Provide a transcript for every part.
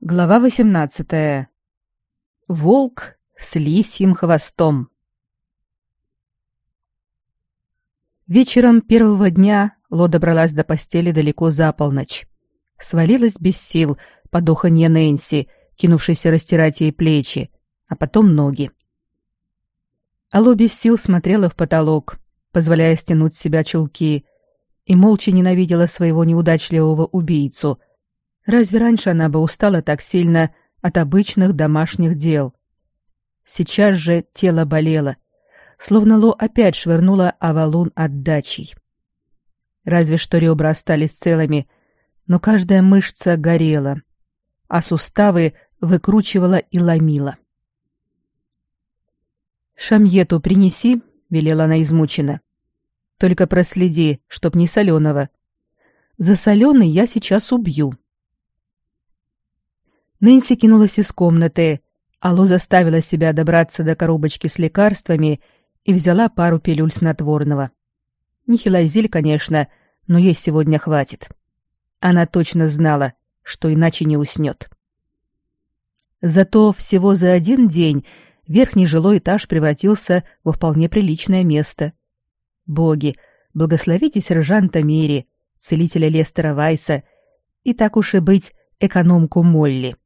Глава 18. Волк с лисьим хвостом. Вечером первого дня Ло добралась до постели далеко за полночь. Свалилась без сил под уханье Нэнси, кинувшейся растирать ей плечи, а потом ноги. Алло без сил смотрела в потолок, позволяя стянуть с себя чулки, и молча ненавидела своего неудачливого убийцу — Разве раньше она бы устала так сильно от обычных домашних дел? Сейчас же тело болело, словно Ло опять швырнула Авалун отдачей. Разве что ребра остались целыми, но каждая мышца горела, а суставы выкручивала и ломила. «Шамьету принеси», — велела она измученно. «Только проследи, чтоб не соленого. За соленый я сейчас убью». Нэнси кинулась из комнаты. Алло заставила себя добраться до коробочки с лекарствами и взяла пару пилюль снотворного. Не хилайзиль, конечно, но ей сегодня хватит. Она точно знала, что иначе не уснет. Зато всего за один день верхний жилой этаж превратился во вполне приличное место. Боги, благословите сержанта Мири, целителя Лестера Вайса и, так уж и быть, экономку Молли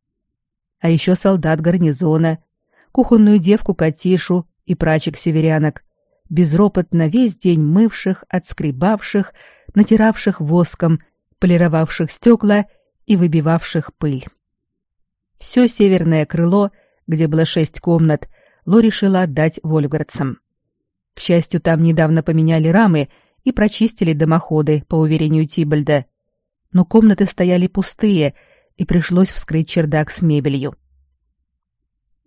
а еще солдат гарнизона, кухонную девку Катишу и прачек-северянок, безропотно весь день мывших, отскребавших, натиравших воском, полировавших стекла и выбивавших пыль. Все северное крыло, где было шесть комнат, Ло решила отдать вольфгардцам. К счастью, там недавно поменяли рамы и прочистили дымоходы, по уверению Тибальда. Но комнаты стояли пустые — и пришлось вскрыть чердак с мебелью.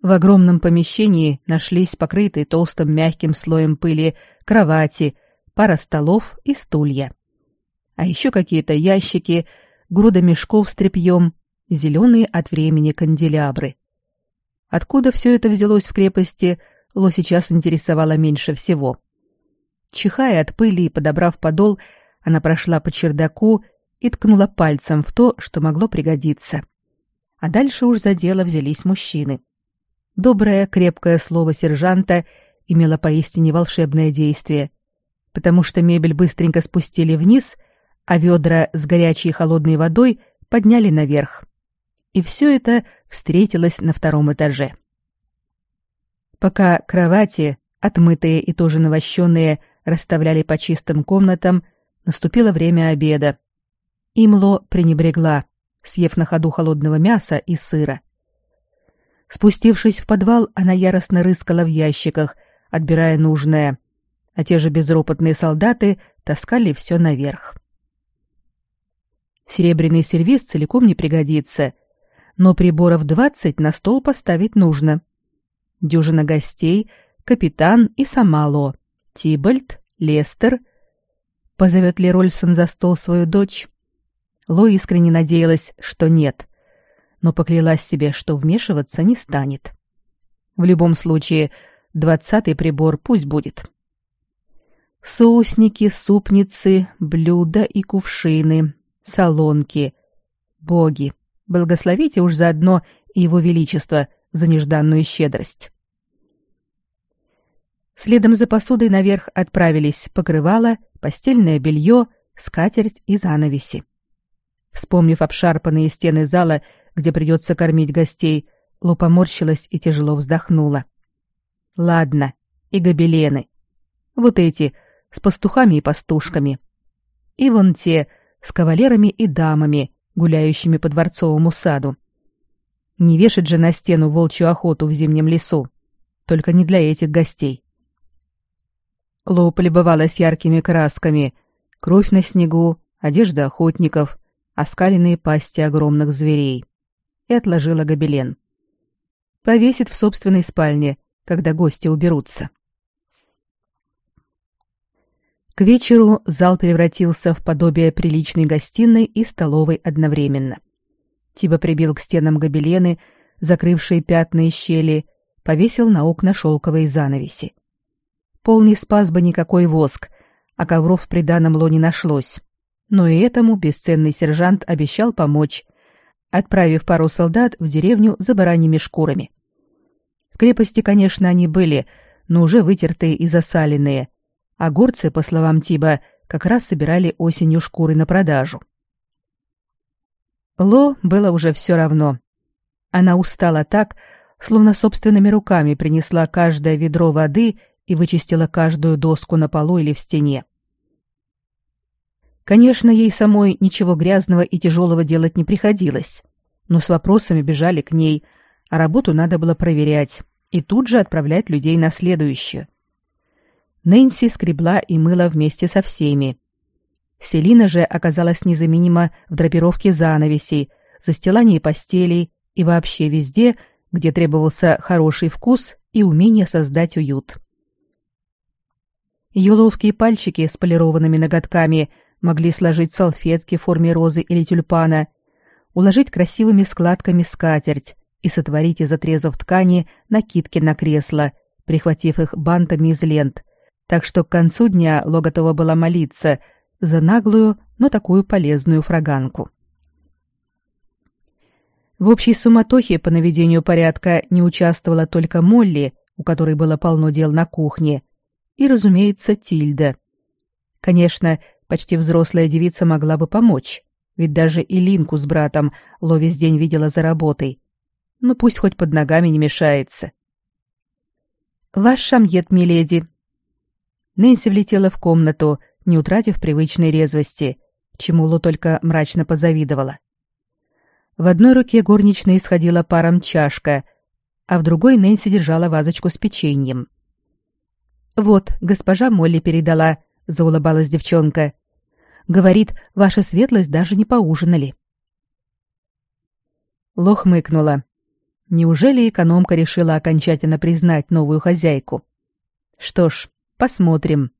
В огромном помещении нашлись покрытые толстым мягким слоем пыли кровати, пара столов и стулья. А еще какие-то ящики, груда мешков с тряпьем, зеленые от времени канделябры. Откуда все это взялось в крепости, Ло сейчас интересовало меньше всего. Чихая от пыли и подобрав подол, она прошла по чердаку и ткнула пальцем в то, что могло пригодиться. А дальше уж за дело взялись мужчины. Доброе, крепкое слово сержанта имело поистине волшебное действие, потому что мебель быстренько спустили вниз, а ведра с горячей и холодной водой подняли наверх. И все это встретилось на втором этаже. Пока кровати, отмытые и тоже навощенные, расставляли по чистым комнатам, наступило время обеда, Имло пренебрегла, съев на ходу холодного мяса и сыра. Спустившись в подвал, она яростно рыскала в ящиках, отбирая нужное, а те же безропотные солдаты таскали все наверх. Серебряный сервиз целиком не пригодится, но приборов двадцать на стол поставить нужно. Дюжина гостей, капитан и сама Ло, Тибальд, Лестер. Позовет ли Рольсон за стол свою дочь? Ло искренне надеялась, что нет, но поклялась себе, что вмешиваться не станет. В любом случае, двадцатый прибор пусть будет. Соусники, супницы, блюда и кувшины, солонки. Боги, благословите уж заодно и его величество за нежданную щедрость. Следом за посудой наверх отправились покрывало, постельное белье, скатерть и занавеси. Вспомнив обшарпанные стены зала, где придется кормить гостей, Лу поморщилась и тяжело вздохнула. Ладно, и гобелены. Вот эти, с пастухами и пастушками. И вон те, с кавалерами и дамами, гуляющими по дворцовому саду. Не вешать же на стену волчью охоту в зимнем лесу. Только не для этих гостей. Лоу полюбовалась яркими красками. Кровь на снегу, одежда охотников, оскаленные пасти огромных зверей, и отложила гобелен. Повесит в собственной спальне, когда гости уберутся. К вечеру зал превратился в подобие приличной гостиной и столовой одновременно. Тиба прибил к стенам гобелены, закрывшие пятна и щели, повесил на окна шелковые занавеси. Полный спас бы никакой воск, а ковров в приданом лоне нашлось. Но и этому бесценный сержант обещал помочь, отправив пару солдат в деревню за бараньими шкурами. В крепости, конечно, они были, но уже вытертые и засаленные, а горцы, по словам Тиба, как раз собирали осенью шкуры на продажу. Ло было уже все равно. Она устала так, словно собственными руками принесла каждое ведро воды и вычистила каждую доску на полу или в стене. Конечно, ей самой ничего грязного и тяжелого делать не приходилось, но с вопросами бежали к ней, а работу надо было проверять и тут же отправлять людей на следующую. Нэнси скребла и мыла вместе со всеми. Селина же оказалась незаменима в драпировке занавесей, застилании постелей и вообще везде, где требовался хороший вкус и умение создать уют. Ее ловкие пальчики с полированными ноготками могли сложить салфетки в форме розы или тюльпана, уложить красивыми складками скатерть и сотворить из отрезов ткани накидки на кресло, прихватив их бантами из лент, так что к концу дня Ло готова была молиться за наглую, но такую полезную фраганку. В общей суматохе по наведению порядка не участвовала только Молли, у которой было полно дел на кухне, и, разумеется, Тильда. Конечно, почти взрослая девица могла бы помочь, ведь даже и Линку с братом Ло весь день видела за работой. Но пусть хоть под ногами не мешается. «Ваш шамьет, миледи!» Нэнси влетела в комнату, не утратив привычной резвости, чему Ло только мрачно позавидовала. В одной руке горничная исходила паром чашка, а в другой Нэнси держала вазочку с печеньем. «Вот, госпожа Молли передала», — заулыбалась девчонка. «Говорит, ваша светлость даже не поужинали». Лох мыкнула. Неужели экономка решила окончательно признать новую хозяйку? Что ж, посмотрим.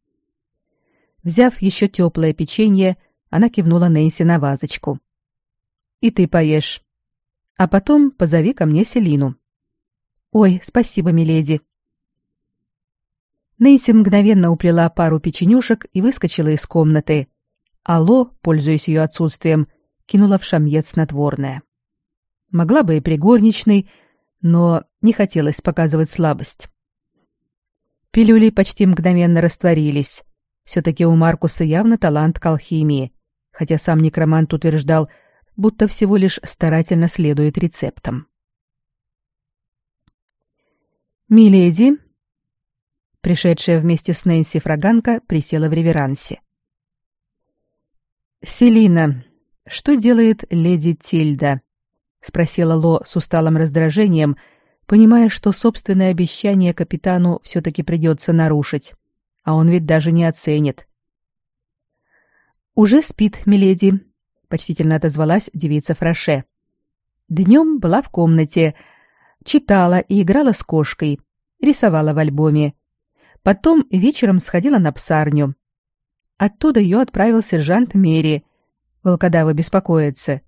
Взяв еще теплое печенье, она кивнула Нэнси на вазочку. И ты поешь. А потом позови ко мне Селину. Ой, спасибо, миледи. Нэнси мгновенно уплела пару печенюшек и выскочила из комнаты. Алло, пользуясь ее отсутствием, кинула в шамьет снотворное. Могла бы и пригорничной, но не хотелось показывать слабость. Пилюли почти мгновенно растворились. Все-таки у Маркуса явно талант к алхимии, хотя сам некромант утверждал, будто всего лишь старательно следует рецептам. «Миледи!» Пришедшая вместе с Нэнси Фраганка присела в реверансе. «Селина, что делает леди Тильда?» — спросила Ло с усталым раздражением, понимая, что собственное обещание капитану все-таки придется нарушить, а он ведь даже не оценит. «Уже спит, миледи», — почтительно отозвалась девица Фраше. Днем была в комнате, читала и играла с кошкой, рисовала в альбоме. Потом вечером сходила на псарню. Оттуда ее отправил сержант Мери. Волкодава беспокоится.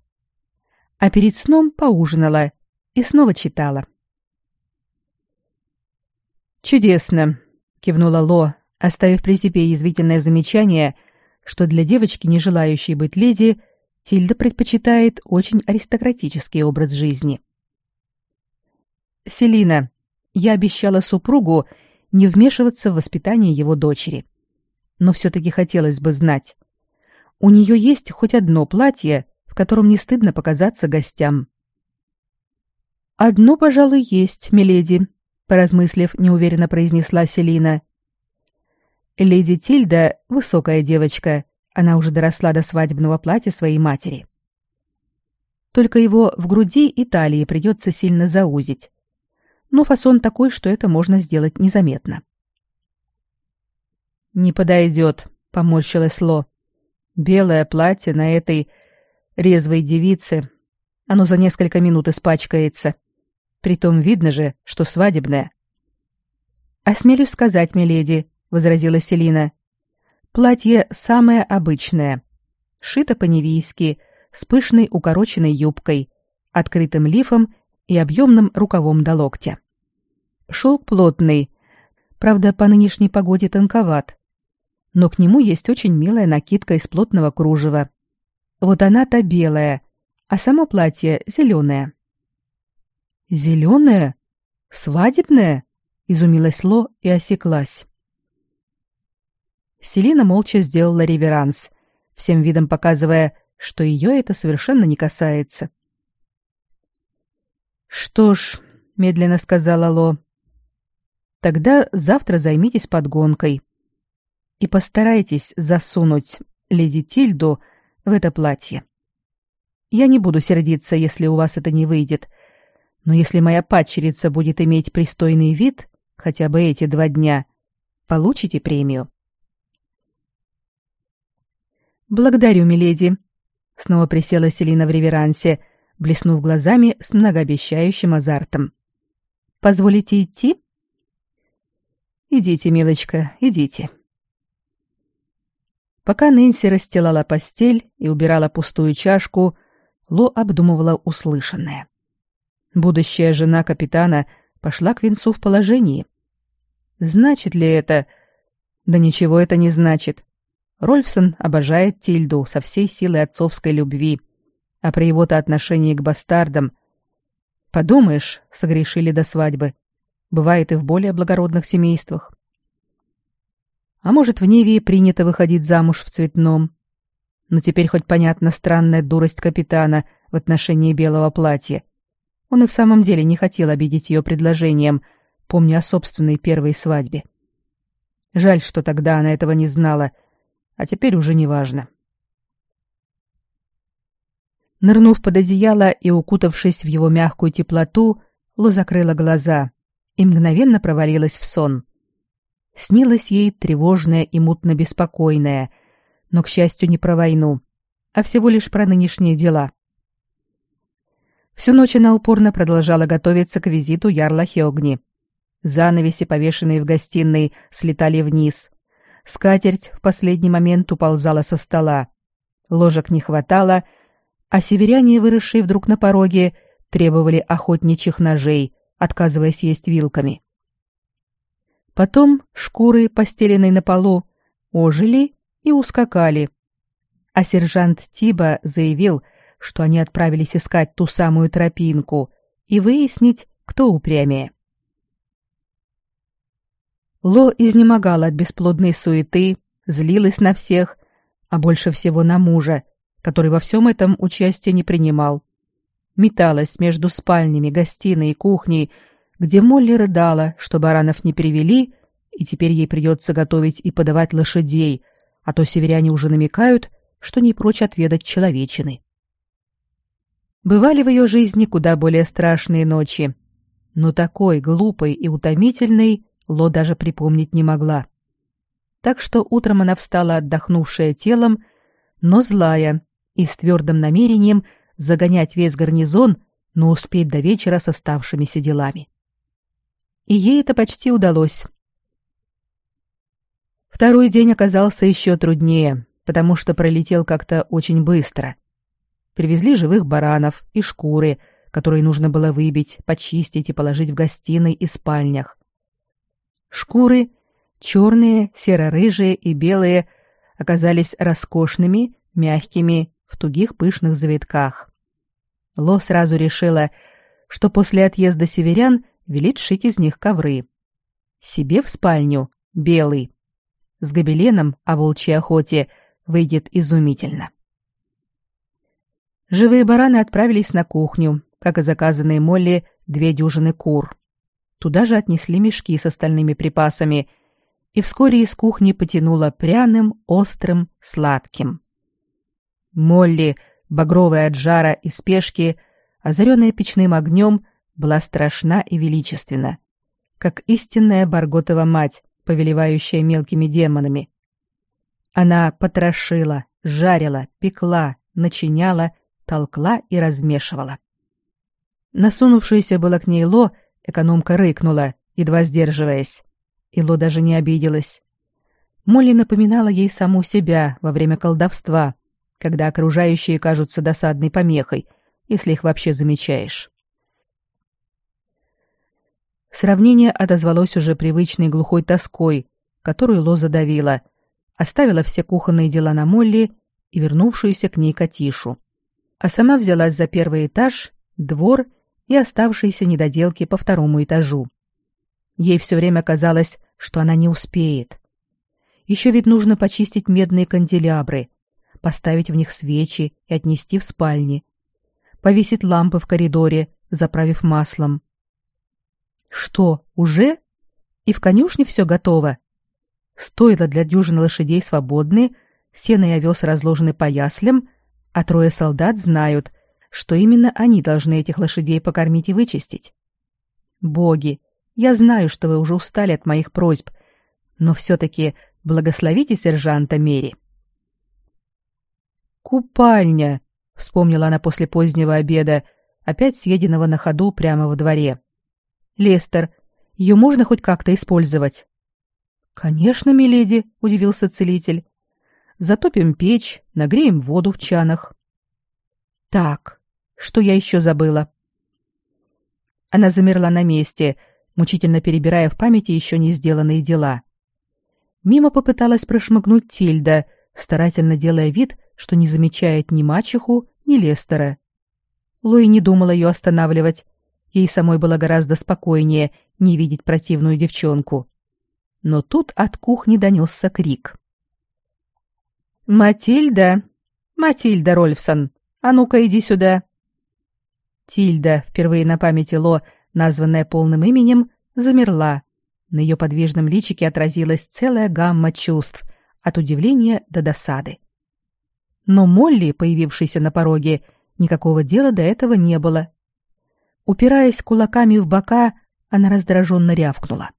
А перед сном поужинала и снова читала. «Чудесно!» — кивнула Ло, оставив при себе язвительное замечание, что для девочки, не желающей быть леди, Тильда предпочитает очень аристократический образ жизни. Селина, я обещала супругу не вмешиваться в воспитание его дочери. Но все-таки хотелось бы знать, у нее есть хоть одно платье, в котором не стыдно показаться гостям. «Одно, пожалуй, есть, миледи», — поразмыслив, неуверенно произнесла Селина. Леди Тильда — высокая девочка, она уже доросла до свадебного платья своей матери. Только его в груди и талии придется сильно заузить. Но фасон такой, что это можно сделать незаметно. «Не подойдет», — поморщилась Ло. «Белое платье на этой резвой девице. Оно за несколько минут испачкается. Притом видно же, что свадебное». «Осмелюсь сказать, миледи», — возразила Селина, Платье самое обычное. Шито по-невийски, с пышной укороченной юбкой, открытым лифом и объемным рукавом до локтя. Шелк плотный, правда, по нынешней погоде тонковат, но к нему есть очень милая накидка из плотного кружева. Вот она-то белая, а само платье зеленое. «Зеленое? Свадебное?» — изумилась Ло и осеклась. Селина молча сделала реверанс, всем видом показывая, что ее это совершенно не касается. «Что ж», — медленно сказала Ло, — «тогда завтра займитесь подгонкой и постарайтесь засунуть леди Тильду в это платье. Я не буду сердиться, если у вас это не выйдет, но если моя падчерица будет иметь пристойный вид, хотя бы эти два дня, получите премию. Благодарю, миледи. Снова присела Селина в реверансе, блеснув глазами с многообещающим азартом. Позволите идти? Идите, милочка, идите. Пока Нэнси расстилала постель и убирала пустую чашку, Ло обдумывала услышанное. Будущая жена капитана пошла к венцу в положении. Значит ли это? Да ничего это не значит. Рольфсон обожает Тильду со всей силой отцовской любви, а при его-то отношении к бастардам... Подумаешь, согрешили до свадьбы. Бывает и в более благородных семействах. А может, в Неве принято выходить замуж в цветном. Но теперь хоть понятна странная дурость капитана в отношении белого платья. Он и в самом деле не хотел обидеть ее предложением, помня о собственной первой свадьбе. Жаль, что тогда она этого не знала, а теперь уже не важно. Нырнув под одеяло и укутавшись в его мягкую теплоту, Ло закрыла глаза и мгновенно провалилась в сон. Снилось ей тревожное и мутно-беспокойное, но, к счастью, не про войну, а всего лишь про нынешние дела. Всю ночь она упорно продолжала готовиться к визиту Ярла Хеогни. Занавеси, повешенные в гостиной, слетали вниз. Скатерть в последний момент уползала со стола. Ложек не хватало, а северяне, выросшие вдруг на пороге, требовали охотничьих ножей, отказываясь есть вилками. Потом шкуры, постеленные на полу, ожили и ускакали. А сержант Тиба заявил, что они отправились искать ту самую тропинку и выяснить, кто упрямее. Ло изнемогала от бесплодной суеты, злилась на всех, а больше всего на мужа, который во всем этом участия не принимал. Металась между спальнями, гостиной и кухней, где Молли рыдала, что баранов не привели, и теперь ей придется готовить и подавать лошадей, а то северяне уже намекают, что не прочь отведать человечины. Бывали в ее жизни куда более страшные ночи, но такой глупой и утомительной Ло даже припомнить не могла. Так что утром она встала отдохнувшая телом, но злая и с твердым намерением загонять весь гарнизон, но успеть до вечера с оставшимися делами. И ей это почти удалось. Второй день оказался еще труднее, потому что пролетел как-то очень быстро — Привезли живых баранов и шкуры, которые нужно было выбить, почистить и положить в гостиной и спальнях. Шкуры, черные, серо-рыжие и белые, оказались роскошными, мягкими, в тугих пышных завитках. Ло сразу решила, что после отъезда северян велит шить из них ковры. Себе в спальню белый. С гобеленом о волчьей охоте выйдет изумительно. Живые бараны отправились на кухню, как и заказанные Молли две дюжины кур. Туда же отнесли мешки с остальными припасами, и вскоре из кухни потянуло пряным, острым, сладким. Молли, багровая от жара и спешки, озаренная печным огнем, была страшна и величественна, как истинная Барготова мать, повелевающая мелкими демонами. Она потрошила, жарила, пекла, начиняла толкла и размешивала. Насунувшаяся было к ней Ло, экономка рыкнула, едва сдерживаясь. И Ло даже не обиделась. Молли напоминала ей саму себя во время колдовства, когда окружающие кажутся досадной помехой, если их вообще замечаешь. Сравнение отозвалось уже привычной глухой тоской, которую Ло задавила, оставила все кухонные дела на Молли и вернувшуюся к ней Катишу. а сама взялась за первый этаж, двор и оставшиеся недоделки по второму этажу. Ей все время казалось, что она не успеет. Еще ведь нужно почистить медные канделябры, поставить в них свечи и отнести в спальни, повесить лампы в коридоре, заправив маслом. Что, уже? И в конюшне все готово? Стоило для дюжины лошадей свободны, сено и овес разложены по яслям, а трое солдат знают, что именно они должны этих лошадей покормить и вычистить. Боги, я знаю, что вы уже устали от моих просьб, но все-таки благословите сержанта Мери. «Купальня», — вспомнила она после позднего обеда, опять съеденного на ходу прямо во дворе. «Лестер, ее можно хоть как-то использовать?» «Конечно, миледи», — удивился целитель. «Затопим печь, нагреем воду в чанах». «Так, что я еще забыла?» Она замерла на месте, мучительно перебирая в памяти еще не сделанные дела. Мимо попыталась прошмыгнуть Тильда, старательно делая вид, что не замечает ни мачеху, ни Лестера. Луи не думала ее останавливать. Ей самой было гораздо спокойнее не видеть противную девчонку. Но тут от кухни донесся крик. «Матильда! Матильда Рольфсон! А ну-ка иди сюда!» Тильда, впервые на памяти Ло, названная полным именем, замерла. На ее подвижном личике отразилась целая гамма чувств, от удивления до досады. Но Молли, появившейся на пороге, никакого дела до этого не было. Упираясь кулаками в бока, она раздраженно рявкнула.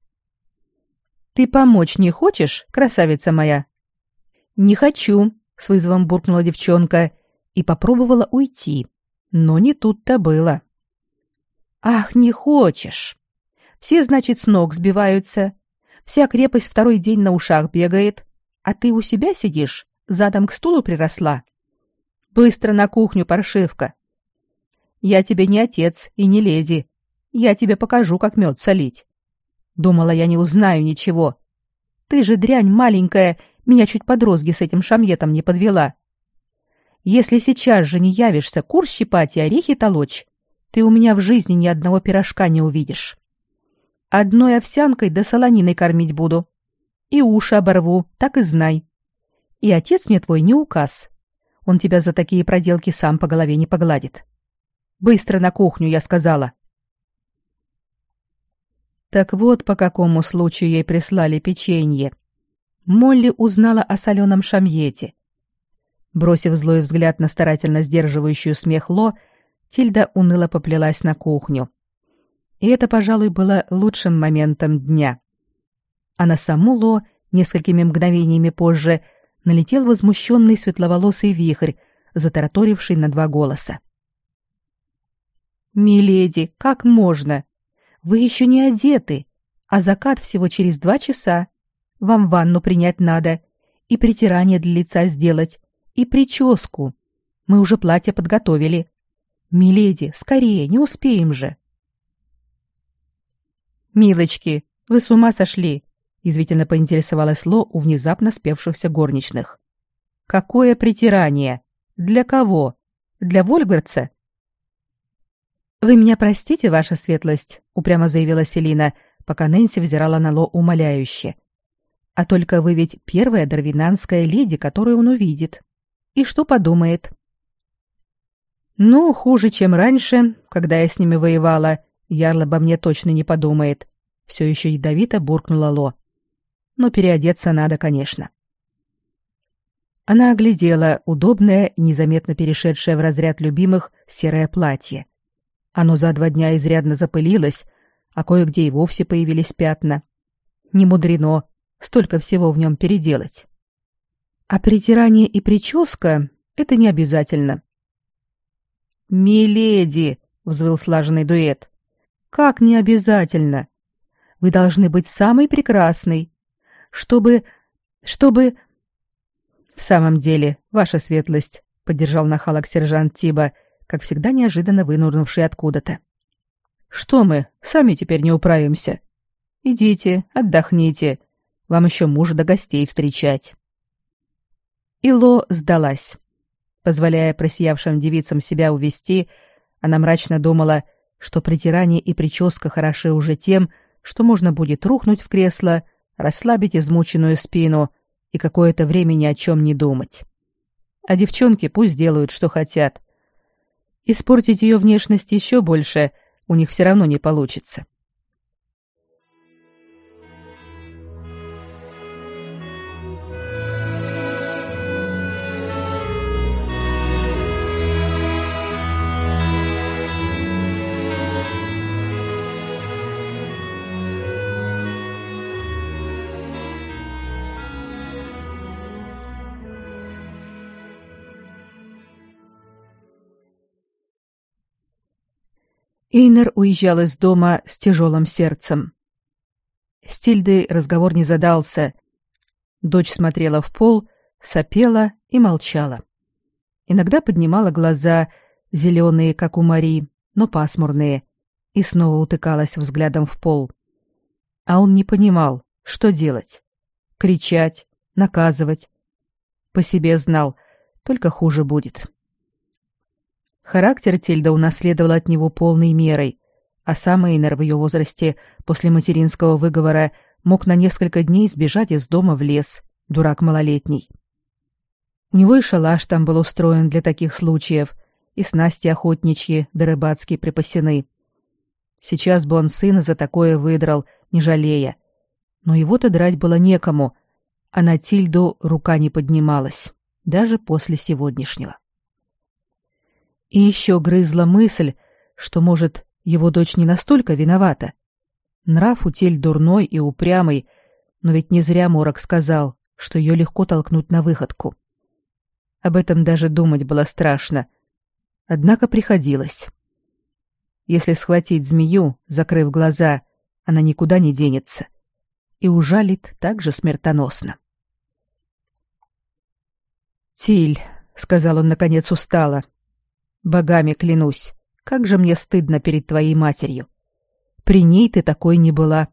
«Ты помочь не хочешь, красавица моя?» «Не хочу», — с вызовом буркнула девчонка и попробовала уйти, но не тут-то было. «Ах, не хочешь! Все, значит, с ног сбиваются, вся крепость второй день на ушах бегает, а ты у себя сидишь, задом к стулу приросла. Быстро на кухню, паршивка. Я тебе не отец и не леди. Я тебе покажу, как мед солить. Думала, я не узнаю ничего. Ты же дрянь маленькая, меня чуть под розги с этим шамьетом не подвела. Если сейчас же не явишься курс щипать и орехи толочь, ты у меня в жизни ни одного пирожка не увидишь. Одной овсянкой да солониной кормить буду. И уши оборву, так и знай. И отец мне твой не указ. Он тебя за такие проделки сам по голове не погладит. Быстро на кухню, я сказала. Так вот, по какому случаю ей прислали печенье. Молли узнала о соленом шамьете. Бросив злой взгляд на старательно сдерживающую смех Ло, Тильда уныло поплелась на кухню. И это, пожалуй, было лучшим моментом дня. А на саму Ло несколькими мгновениями позже налетел возмущенный светловолосый вихрь, затараторивший на два голоса. «Миледи, как можно? Вы еще не одеты, а закат всего через два часа. Вам ванну принять надо, и притирание для лица сделать, и прическу. Мы уже платье подготовили. Миледи, скорее, не успеем же». «Милочки, вы с ума сошли!» Язвительно поинтересовалась Ло у внезапно спевшихся горничных. «Какое притирание? Для кого? Для Вольгардца?» «Вы меня простите, ваша светлость», — упрямо заявила Селина, пока Нэнси взирала на Ло умоляюще. «А только вы ведь первая дарвинанская леди, которую он увидит. И что подумает?» «Ну, хуже, чем раньше, когда я с ними воевала, Ярл обо мне точно не подумает», — все еще ядовито буркнула Ло но переодеться надо, конечно. Она оглядела удобное, незаметно перешедшее в разряд любимых серое платье. Оно за два дня изрядно запылилось, а кое-где и вовсе появились пятна. Не мудрено, столько всего в нем переделать. А притирание и прическа — это не обязательно. «Миледи!» — взвыл слаженный дуэт. «Как не обязательно? Вы должны быть самой прекрасной, чтобы... чтобы...» «В самом деле, ваша светлость», — поддержал нахалок сержант Тиба, как всегда неожиданно вынурнувший откуда-то. «Что мы, сами теперь не управимся? Идите, отдохните. Вам еще мужа до гостей встречать». Ило сдалась. Позволяя просиявшим девицам себя увести, она мрачно думала, что притирание и прическа хороши уже тем, что можно будет рухнуть в кресло, расслабить измученную спину и какое-то время ни о чем не думать. А девчонки пусть делают, что хотят. Испортить ее внешность еще больше у них все равно не получится. Эйнер уезжал из дома с тяжелым сердцем. С Тильдой разговор не задался. Дочь смотрела в пол, сопела и молчала. Иногда поднимала глаза, зеленые, как у Мари, но пасмурные, и снова утыкалась взглядом в пол. А он не понимал, что делать. Кричать, наказывать. По себе знал, только хуже будет. Характер Тильда унаследовала от него полной мерой, а сам Эйнер в ее возрасте после материнского выговора мог на несколько дней сбежать из дома в лес, дурак малолетний. У него и шалаш там был устроен для таких случаев, и снасти охотничьи да рыбацкие припасены. Сейчас бы он сына за такое выдрал, не жалея. Но его-то драть было некому, а на Тильду рука не поднималась, даже после сегодняшнего. И еще грызла мысль, что, может, его дочь не настолько виновата. Нрав у тель дурной и упрямый, но ведь не зря Морок сказал, что ее легко толкнуть на выходку. Об этом даже думать было страшно. Однако приходилось. Если схватить змею, закрыв глаза, она никуда не денется и ужалит так же смертоносно. «Тиль», — сказал он наконец устало, Богами клянусь, как же мне стыдно перед твоей матерью. При ней ты такой не была.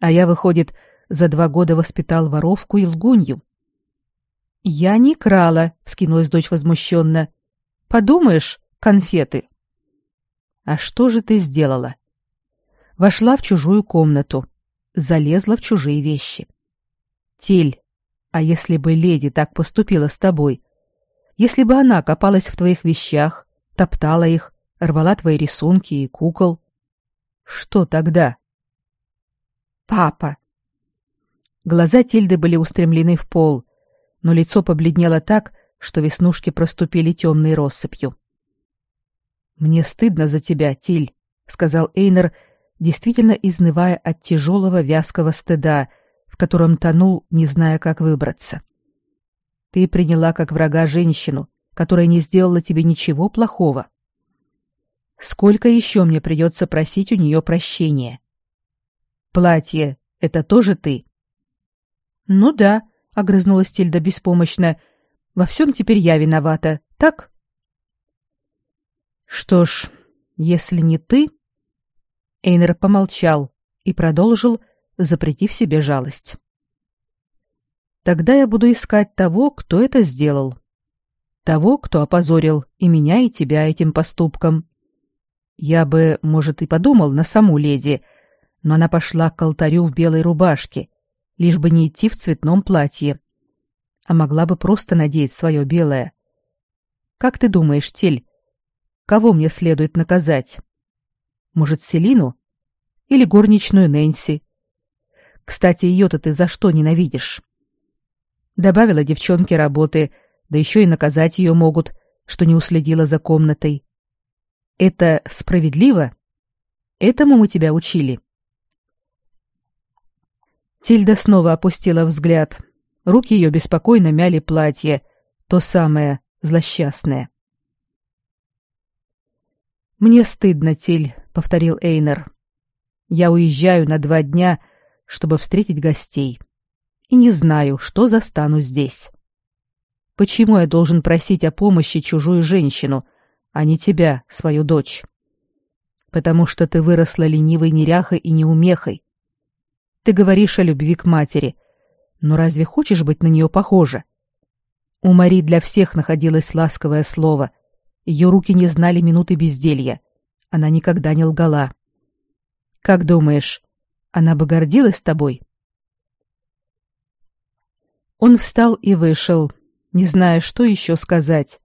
А я, выходит, за два года воспитал воровку и лгунью. Я не крала, вскинулась дочь возмущенно. Подумаешь, конфеты. А что же ты сделала? Вошла в чужую комнату, залезла в чужие вещи. Тель, а если бы леди так поступила с тобой, если бы она копалась в твоих вещах, топтала их, рвала твои рисунки и кукол, что тогда? Папа. Глаза Тильды были устремлены в пол, но лицо побледнело так, что веснушки проступили темной россыпью. Мне стыдно за тебя, Тиль, сказал Эйнер, действительно изнывая от тяжелого вязкого стыда, в котором тонул, не зная, как выбраться. Ты приняла как врага женщину, которая не сделала тебе ничего плохого. Сколько еще мне придется просить у нее прощения? Платье — это тоже ты? Ну да, — огрызнулась Тильда беспомощно. Во всем теперь я виновата, так? Что ж, если не ты... Эйнер помолчал и продолжил, запретив себе жалость. Тогда я буду искать того, кто это сделал. Того, кто опозорил и меня, и тебя этим поступком. Я бы, может, и подумал на саму леди, но она пошла к алтарю в белой рубашке, лишь бы не идти в цветном платье. А могла бы просто надеть свое белое. Как ты думаешь, Тель, кого мне следует наказать? Может, Селину? Или горничную Нэнси? Кстати, ее-то ты за что ненавидишь? Добавила девчонке работы, да еще и наказать ее могут, что не уследила за комнатой. Это справедливо? Этому мы тебя учили. Тильда снова опустила взгляд. Руки ее беспокойно мяли платье, то самое злосчастное. «Мне стыдно, Тиль», — повторил Эйнер. «Я уезжаю на два дня, чтобы встретить гостей» и не знаю, что застану здесь. Почему я должен просить о помощи чужую женщину, а не тебя, свою дочь? Потому что ты выросла ленивой неряхой и неумехой. Ты говоришь о любви к матери, но разве хочешь быть на нее похожа? У Мари для всех находилось ласковое слово. Ее руки не знали минуты безделья. Она никогда не лгала. Как думаешь, она бы гордилась тобой? Он встал и вышел, не зная, что еще сказать,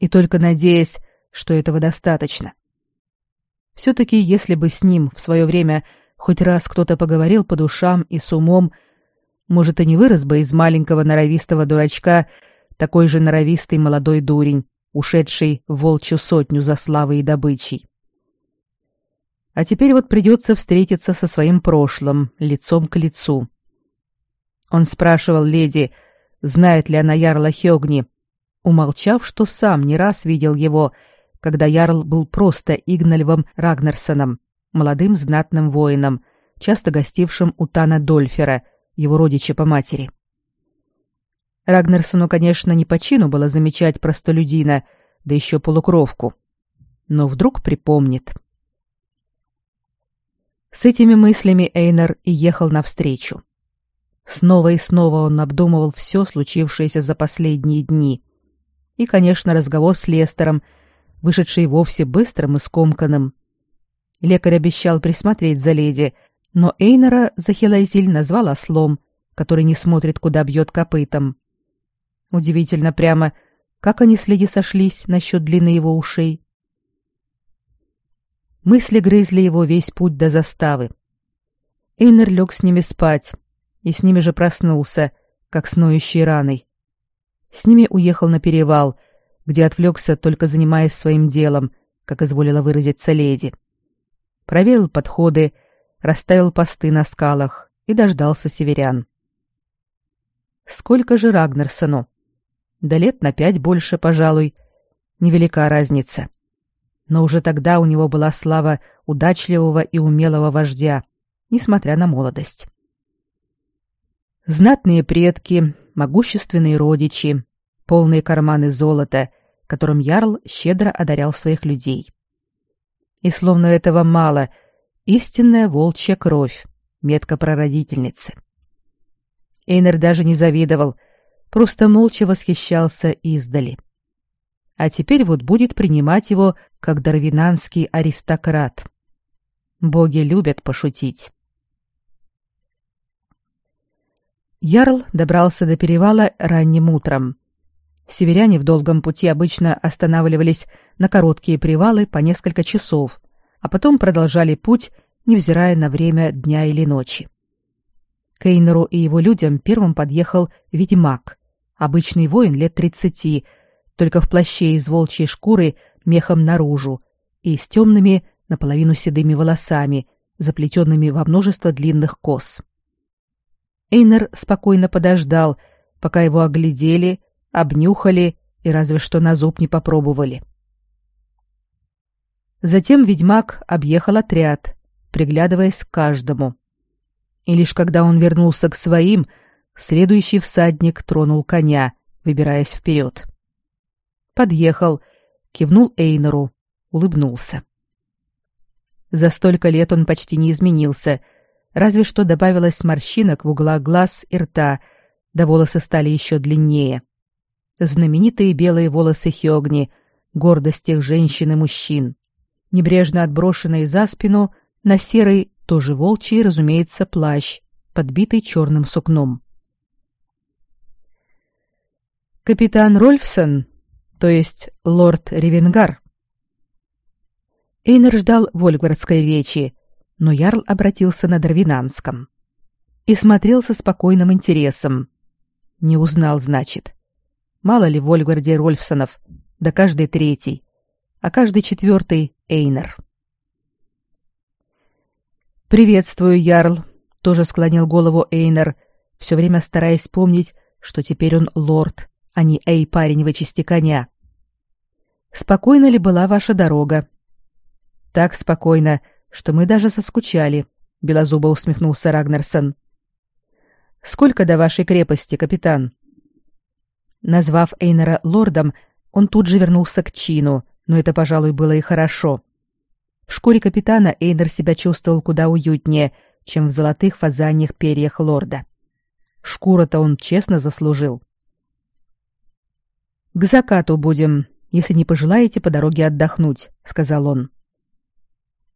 и только надеясь, что этого достаточно. Все-таки, если бы с ним в свое время хоть раз кто-то поговорил по душам и с умом, может, и не вырос бы из маленького норовистого дурачка такой же норовистый молодой дурень, ушедший в волчью сотню за славой и добычей. А теперь вот придется встретиться со своим прошлым, лицом к лицу. Он спрашивал леди, знает ли она Ярла Хёгни, умолчав, что сам не раз видел его, когда Ярл был просто Игнальвом Рагнарсоном, молодым знатным воином, часто гостившим у Тана Дольфера, его родича по матери. Рагнарсону, конечно, не по чину было замечать простолюдина, да еще полукровку. Но вдруг припомнит. С этими мыслями Эйнер и ехал навстречу. Снова и снова он обдумывал все случившееся за последние дни. И, конечно, разговор с Лестером, вышедший вовсе быстрым и скомканным. Лекарь обещал присмотреть за леди, но Эйнера Захилайзиль назвал ослом, который не смотрит, куда бьет копытом. Удивительно прямо, как они с леди сошлись насчет длины его ушей. Мысли грызли его весь путь до заставы. Эйнер лег с ними спать, и с ними же проснулся, как с ноющей раной. С ними уехал на перевал, где отвлекся, только занимаясь своим делом, как изволила выразиться леди. Проверил подходы, расставил посты на скалах и дождался северян. Сколько же Рагнарсону? Да лет на пять больше, пожалуй. Невелика разница. Но уже тогда у него была слава удачливого и умелого вождя, несмотря на молодость. Знатные предки, могущественные родичи, полные карманы золота, которым Ярл щедро одарял своих людей. И словно этого мало, истинная волчья кровь, метка прародительницы. Эйнер даже не завидовал, просто молча восхищался издали. А теперь вот будет принимать его как дарвинанский аристократ. Боги любят пошутить. Ярл добрался до перевала ранним утром. Северяне в долгом пути обычно останавливались на короткие привалы по несколько часов, а потом продолжали путь, невзирая на время дня или ночи. Кейнеру и его людям первым подъехал ведьмак, обычный воин лет тридцати, только в плаще из волчьей шкуры мехом наружу и с темными, наполовину седыми волосами, заплетенными во множество длинных кос. Эйнер спокойно подождал, пока его оглядели, обнюхали и разве что на зуб не попробовали. Затем ведьмак объехал отряд, приглядываясь к каждому. И лишь когда он вернулся к своим, следующий всадник тронул коня, выбираясь вперед. Подъехал, кивнул Эйнеру, улыбнулся. За столько лет он почти не изменился — разве что добавилось морщинок в углах глаз и рта, да волосы стали еще длиннее. Знаменитые белые волосы Хёгни, гордость тех женщин и мужчин, небрежно отброшенные за спину на серый, тоже волчий, разумеется, плащ, подбитый черным сукном. Капитан Рольфсон, то есть лорд Ревенгар. Эйнер ждал вольгвардской речи, но Ярл обратился на Дарвинанском и смотрел со спокойным интересом. Не узнал, значит. Мало ли в Ольгарде Рольфсонов, да каждый третий, а каждый четвертый — Эйнер. «Приветствую, Ярл», — тоже склонил голову Эйнер, все время стараясь помнить, что теперь он лорд, а не «Эй, парень, вычисти коня». «Спокойна ли была ваша дорога?» «Так спокойно, что мы даже соскучали, белозубо усмехнулся Рагнарсон. Сколько до вашей крепости, капитан? Назвав Эйнера лордом, он тут же вернулся к чину, но это, пожалуй, было и хорошо. В шкуре капитана Эйнер себя чувствовал куда уютнее, чем в золотых фазаньях перьях лорда. Шкуру-то он честно заслужил. К закату будем, если не пожелаете по дороге отдохнуть, сказал он.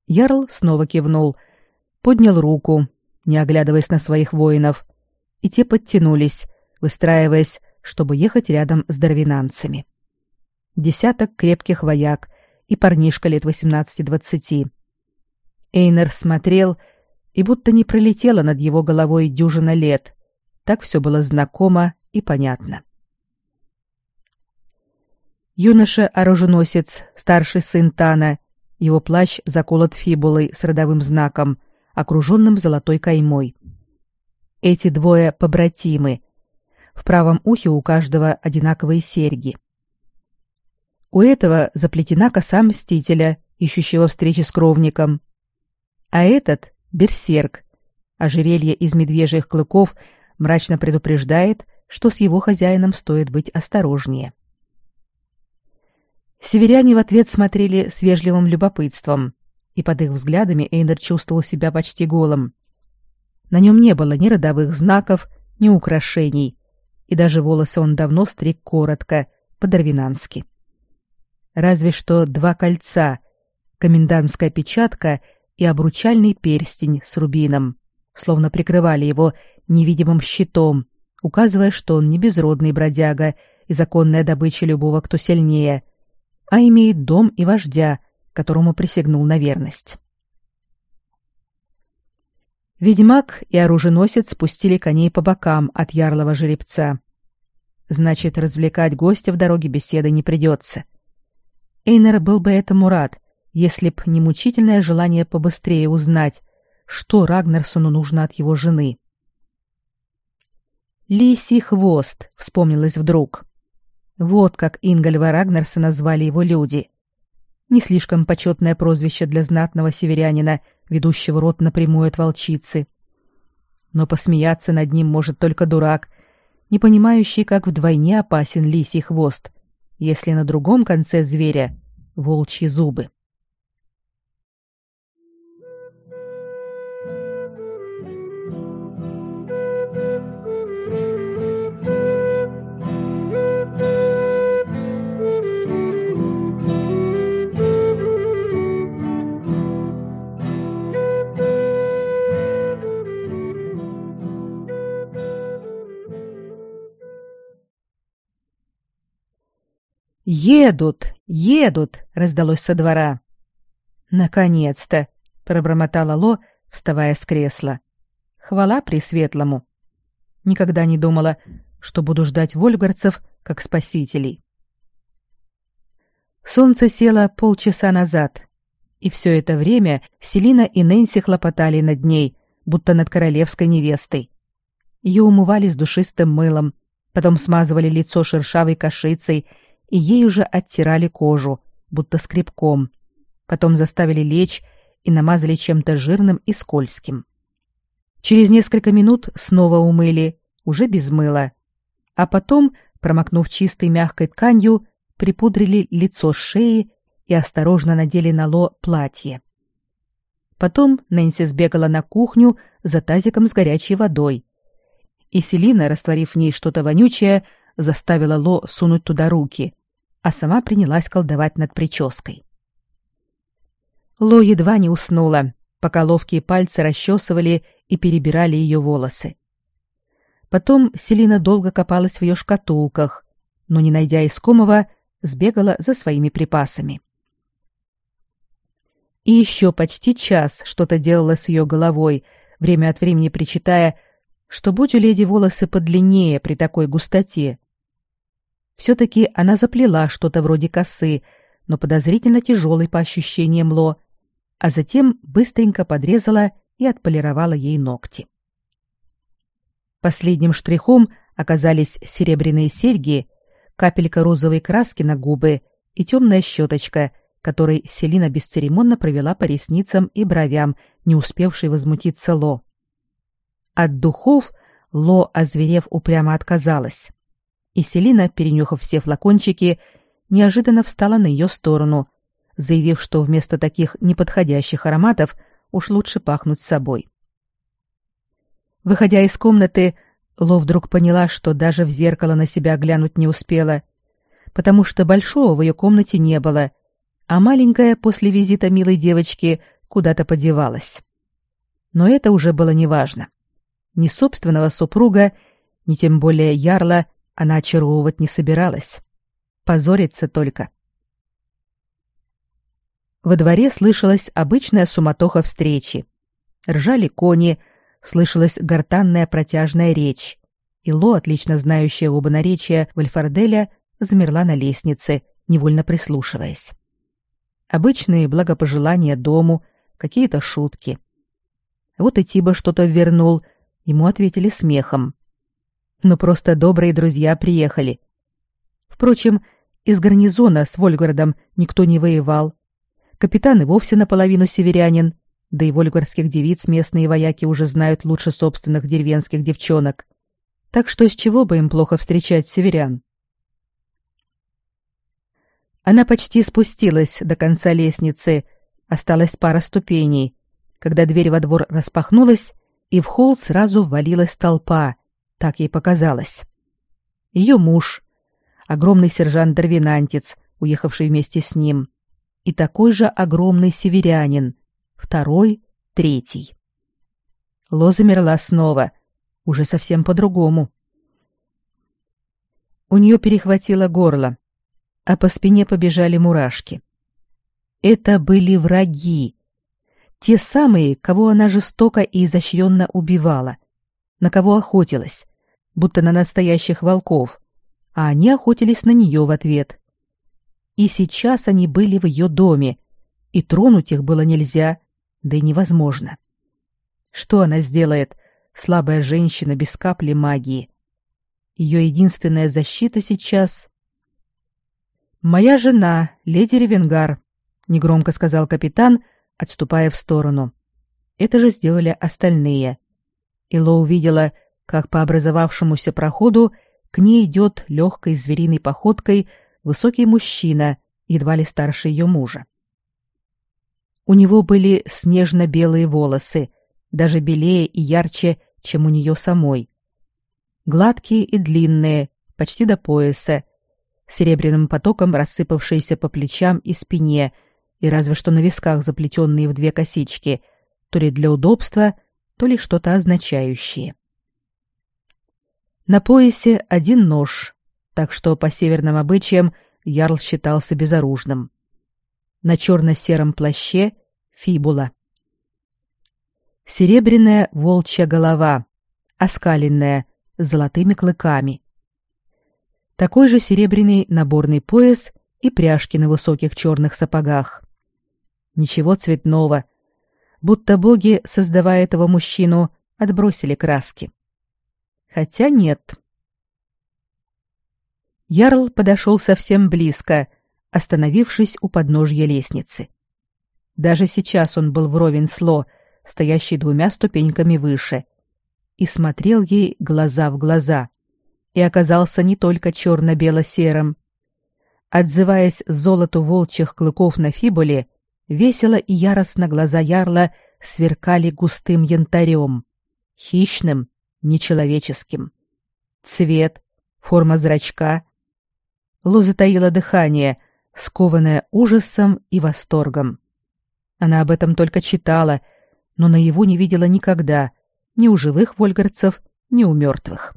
Ярл снова кивнул, поднял руку, не оглядываясь на своих воинов, и те подтянулись, выстраиваясь, чтобы ехать рядом с дарвинанцами. Десяток крепких вояк и парнишка лет восемнадцати-двадцати. Эйнер смотрел, и будто не пролетела над его головой дюжина лет. Так все было знакомо и понятно. Юноша-оруженосец, старший сын Тана, его плащ заколот фибулой с родовым знаком, окруженным золотой каймой. Эти двое побратимы. В правом ухе у каждого одинаковые серьги. У этого заплетена коса мстителя, ищущего встречи с кровником. А этот — берсерк. Ожерелье из медвежьих клыков мрачно предупреждает, что с его хозяином стоит быть осторожнее. Северяне в ответ смотрели с вежливым любопытством, и под их взглядами Эйнер чувствовал себя почти голым. На нем не было ни родовых знаков, ни украшений, и даже волосы он давно стриг коротко, по-дарвинански. Разве что два кольца, комендантская печатка и обручальный перстень с рубином, словно прикрывали его невидимым щитом, указывая, что он не безродный бродяга и законная добыча любого, кто сильнее, а имеет дом и вождя, которому присягнул на верность. Ведьмак и оруженосец спустили коней по бокам от ярлого жеребца. Значит, развлекать гостя в дороге беседы не придется. Эйнер был бы этому рад, если б не мучительное желание побыстрее узнать, что Рагнарсону нужно от его жены. «Лисий хвост», — вспомнилось вдруг. Вот как Ингольва Рагнарсона звали его люди. Не слишком почетное прозвище для знатного северянина, ведущего род напрямую от волчицы. Но посмеяться над ним может только дурак, не понимающий, как вдвойне опасен лисий хвост, если на другом конце зверя волчьи зубы. «Едут! Едут!» — раздалось со двора. «Наконец-то!» — пробормотала Ло, вставая с кресла. «Хвала Пресветлому!» Никогда не думала, что буду ждать вольгарцев как спасителей. Солнце село полчаса назад, и все это время Селина и Нэнси хлопотали над ней, будто над королевской невестой. Ее умывали с душистым мылом, потом смазывали лицо шершавой кашицей и ей уже оттирали кожу, будто скребком. Потом заставили лечь и намазали чем-то жирным и скользким. Через несколько минут снова умыли, уже без мыла. А потом, промокнув чистой мягкой тканью, припудрили лицо с шеи и осторожно надели на Ло платье. Потом Нэнси сбегала на кухню за тазиком с горячей водой. И Селина, растворив в ней что-то вонючее, заставила Ло сунуть туда руки, а сама принялась колдовать над прической. Ло едва не уснула, пока ловкие пальцы расчесывали и перебирали ее волосы. Потом Селина долго копалась в ее шкатулках, но, не найдя искомого, сбегала за своими припасами. И еще почти час что-то делала с ее головой, время от времени причитая, что будь у леди волосы подлиннее при такой густоте, все-таки она заплела что-то вроде косы, но подозрительно тяжелой по ощущениям Ло, а затем быстренько подрезала и отполировала ей ногти. Последним штрихом оказались серебряные серьги, капелька розовой краски на губы и темная щеточка, которой Селина бесцеремонно провела по ресницам и бровям, не успевшей возмутиться Ло. От духов Ло, озверев, упрямо отказалась и Селина, перенюхав все флакончики, неожиданно встала на ее сторону, заявив, что вместо таких неподходящих ароматов уж лучше пахнуть собой. Выходя из комнаты, Ло вдруг поняла, что даже в зеркало на себя глянуть не успела. потому что большого в ее комнате не было, а маленькая после визита милой девочки куда-то подевалась. Но это уже было неважно. Ни собственного супруга, ни тем более ярла она очаровывать не собиралась. Позориться только. Во дворе слышалась обычная суматоха встречи. Ржали кони, слышалась гортанная протяжная речь. И Ло, отлично знающая оба наречия Вальфарделя, замерла на лестнице, невольно прислушиваясь. Обычные благопожелания дому, какие-то шутки. Вот и Тиба что-то вернул, ему ответили смехом. Но просто добрые друзья приехали. Впрочем, из гарнизона с Вольгородом никто не воевал. Капитан и вовсе наполовину северянин, да и вольгородских девиц местные вояки уже знают лучше собственных деревенских девчонок. Так что с чего бы им плохо встречать северян? Она почти спустилась до конца лестницы, осталась пара ступеней, когда дверь во двор распахнулась, и в холл сразу ввалилась толпа, так ей показалось. Ее муж, огромный сержант-дарвинантец, уехавший вместе с ним, и такой же огромный северянин, второй, третий. Ло замерла снова, уже совсем по-другому. У нее перехватило горло, а по спине побежали мурашки. Это были враги, те самые, кого она жестоко и изощренно убивала, на кого охотилась, будто на настоящих волков, а они охотились на нее в ответ. И сейчас они были в ее доме, и тронуть их было нельзя, да и невозможно. Что она сделает, слабая женщина без капли магии? Ее единственная защита сейчас... «Моя жена, леди Ревенгар», — негромко сказал капитан, отступая в сторону. Это же сделали остальные. Ило увидела, как по образовавшемуся проходу к ней идет легкой звериной походкой высокий мужчина, едва ли старше ее мужа. У него были снежно-белые волосы, даже белее и ярче, чем у нее самой. Гладкие и длинные, почти до пояса, серебряным потоком рассыпавшиеся по плечам и спине, и разве что на висках заплетенные в две косички, то ли для удобства, то ли что-то означающее. На поясе один нож, так что по северным обычаям Ярл считался безоружным. На черно-сером плаще — фибула. Серебряная волчья голова, оскаленная, с золотыми клыками. Такой же серебряный наборный пояс и пряжки на высоких черных сапогах. Ничего цветного, будто боги, создавая этого мужчину, отбросили краски. Хотя нет. Ярл подошел совсем близко, остановившись у подножья лестницы. Даже сейчас он был вровень с Ло, стоящий двумя ступеньками выше, и смотрел ей глаза в глаза, и оказался не только черно-бело-серым. Отзываясь золоту волчьих клыков на фибуле, весело и яростно глаза ярла сверкали густым янтарем, хищным, нечеловеческим. Цвет, форма зрачка. Лу затаила дыхание, скованное ужасом и восторгом. Она об этом только читала, но наяву не видела никогда, ни у живых вольгарцев, ни у мертвых.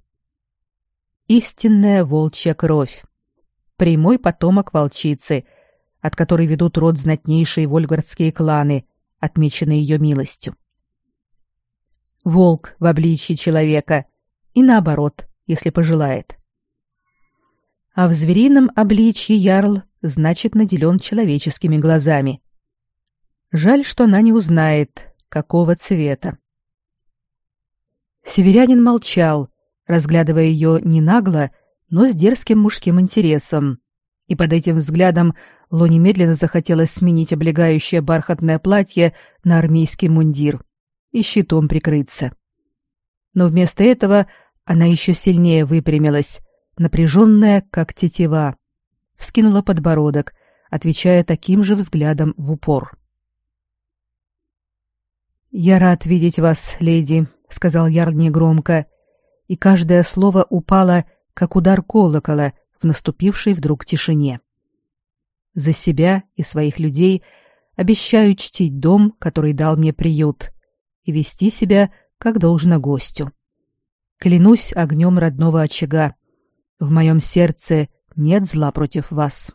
Истинная волчья кровь. Прямой потомок волчицы — от которой ведут род знатнейшие вольгардские кланы, отмеченные ее милостью. Волк в обличье человека и наоборот, если пожелает. А в зверином обличье ярл значит наделен человеческими глазами. Жаль, что она не узнает, какого цвета. Северянин молчал, разглядывая ее не нагло, но с дерзким мужским интересом, и под этим взглядом Ло немедленно захотелось сменить облегающее бархатное платье на армейский мундир и щитом прикрыться. Но вместо этого она еще сильнее выпрямилась, напряженная, как тетива, вскинула подбородок, отвечая таким же взглядом в упор. «Я рад видеть вас, леди», — сказал Ярл негромко, и каждое слово упало, как удар колокола, в наступившей вдруг тишине. За себя и своих людей обещаю чтить дом, который дал мне приют, и вести себя, как должно гостю. Клянусь огнем родного очага. В моем сердце нет зла против вас.